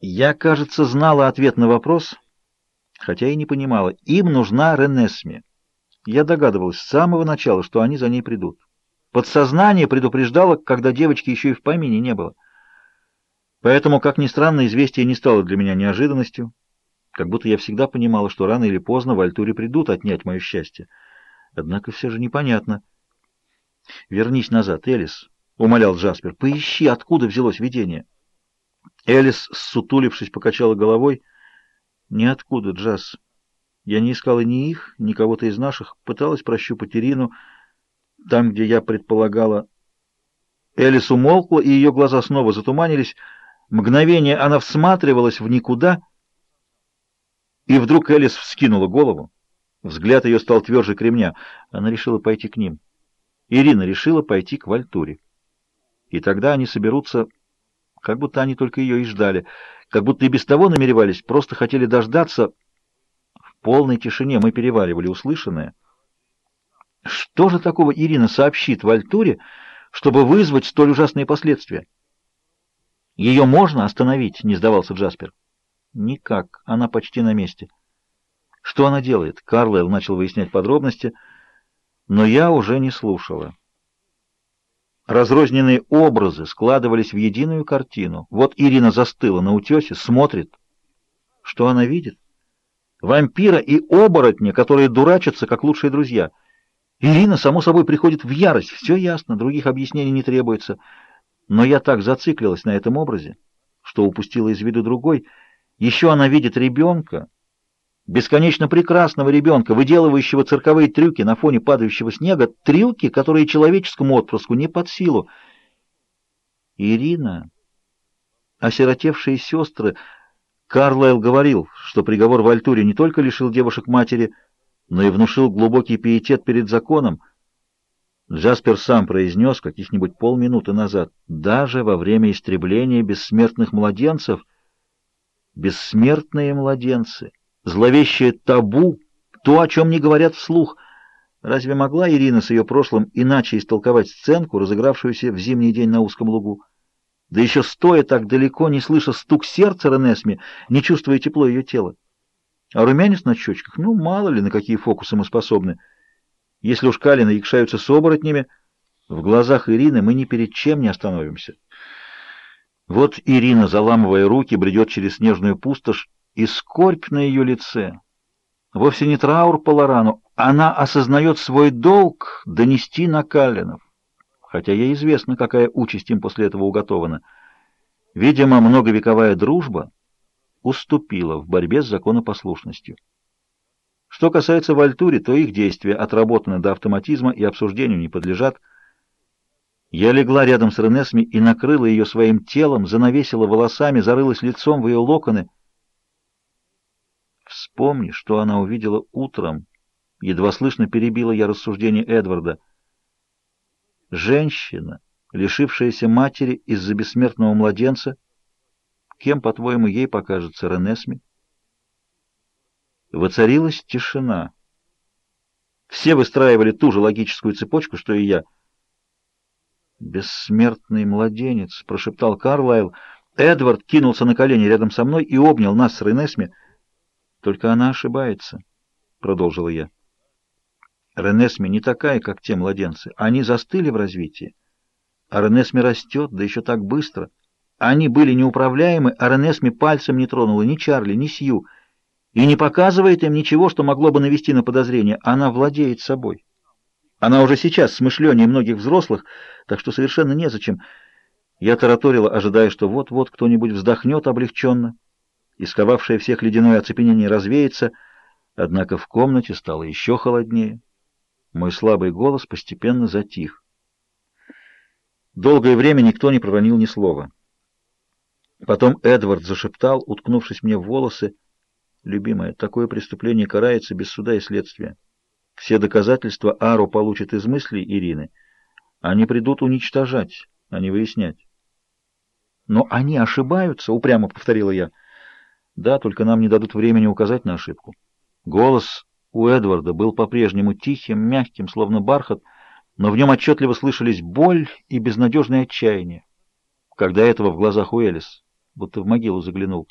Я, кажется, знала ответ на вопрос, хотя и не понимала. Им нужна Ренесми. Я догадывалась с самого начала, что они за ней придут. Подсознание предупреждало, когда девочки еще и в помине не было. Поэтому, как ни странно, известие не стало для меня неожиданностью, как будто я всегда понимала, что рано или поздно в Альтуре придут отнять мое счастье. Однако все же непонятно. «Вернись назад, Элис», — умолял Джаспер. «Поищи, откуда взялось видение». Элис, сутулившись, покачала головой. «Ниоткуда, Джаз. Я не искала ни их, ни кого-то из наших. Пыталась прощупать Ирину там, где я предполагала...» Элис умолкла, и ее глаза снова затуманились. Мгновение она всматривалась в никуда, и вдруг Элис вскинула голову. Взгляд ее стал тверже кремня. Она решила пойти к ним. Ирина решила пойти к Вальтуре. И тогда они соберутся, как будто они только ее и ждали, как будто и без того намеревались, просто хотели дождаться. В полной тишине мы переваривали услышанное. Что же такого Ирина сообщит Вальтуре, чтобы вызвать столь ужасные последствия? Ее можно остановить, не сдавался Джаспер. Никак, она почти на месте. Что она делает? Карлайл начал выяснять подробности, но я уже не слушала. Разрозненные образы складывались в единую картину. Вот Ирина застыла на утесе, смотрит. Что она видит? Вампира и оборотня, которые дурачатся, как лучшие друзья. Ирина, само собой, приходит в ярость. Все ясно, других объяснений не требуется. Но я так зациклилась на этом образе, что упустила из виду другой. Еще она видит ребенка, бесконечно прекрасного ребенка, выделывающего цирковые трюки на фоне падающего снега, трюки, которые человеческому отпрыску не под силу. Ирина, осиротевшие сестры, Карлайл говорил, что приговор в Альтуре не только лишил девушек матери, но и внушил глубокий пиетет перед законом. Джаспер сам произнес каких-нибудь полминуты назад, даже во время истребления бессмертных младенцев, бессмертные младенцы — зловещее табу, то, о чем не говорят вслух. Разве могла Ирина с ее прошлым иначе истолковать сценку, разыгравшуюся в зимний день на узком лугу? Да еще стоя так далеко, не слыша стук сердца Ренесми, не чувствуя тепло ее тела. А румянец на щечках, ну, мало ли, на какие фокусы мы способны. Если уж Калины якшаются с оборотнями, в глазах Ирины мы ни перед чем не остановимся. Вот Ирина, заламывая руки, бредет через снежную пустошь, и скорбь на ее лице. Вовсе не траур по Лорану, она осознает свой долг донести на Каллинов, хотя ей известно, какая участь им после этого уготована. Видимо, многовековая дружба уступила в борьбе с законопослушностью. Что касается Вальтури, то их действия отработаны до автоматизма и обсуждению не подлежат. Я легла рядом с Ренесми и накрыла ее своим телом, занавесила волосами, зарылась лицом в ее локоны — Вспомни, что она увидела утром. Едва слышно перебила я рассуждение Эдварда. Женщина, лишившаяся матери из-за бессмертного младенца, кем, по-твоему, ей покажется Ренесми? Воцарилась тишина. Все выстраивали ту же логическую цепочку, что и я. «Бессмертный младенец», — прошептал Карлайл. Эдвард кинулся на колени рядом со мной и обнял нас с Ренесми. Только она ошибается, — продолжила я. Ренесми не такая, как те младенцы. Они застыли в развитии. А Ренесми растет, да еще так быстро. Они были неуправляемы, а Ренесми пальцем не тронула ни Чарли, ни Сью. И не показывает им ничего, что могло бы навести на подозрение. Она владеет собой. Она уже сейчас смышленнее многих взрослых, так что совершенно незачем. Я тараторила, ожидая, что вот-вот кто-нибудь вздохнет облегченно и всех ледяное оцепенение развеется, однако в комнате стало еще холоднее. Мой слабый голос постепенно затих. Долгое время никто не проронил ни слова. Потом Эдвард зашептал, уткнувшись мне в волосы, «Любимая, такое преступление карается без суда и следствия. Все доказательства Ару получат из мыслей Ирины. Они придут уничтожать, а не выяснять». «Но они ошибаются», — упрямо повторила я. Да, только нам не дадут времени указать на ошибку. Голос у Эдварда был по-прежнему тихим, мягким, словно бархат, но в нем отчетливо слышались боль и безнадежное отчаяние. Когда этого в глазах у Элис. будто в могилу заглянул.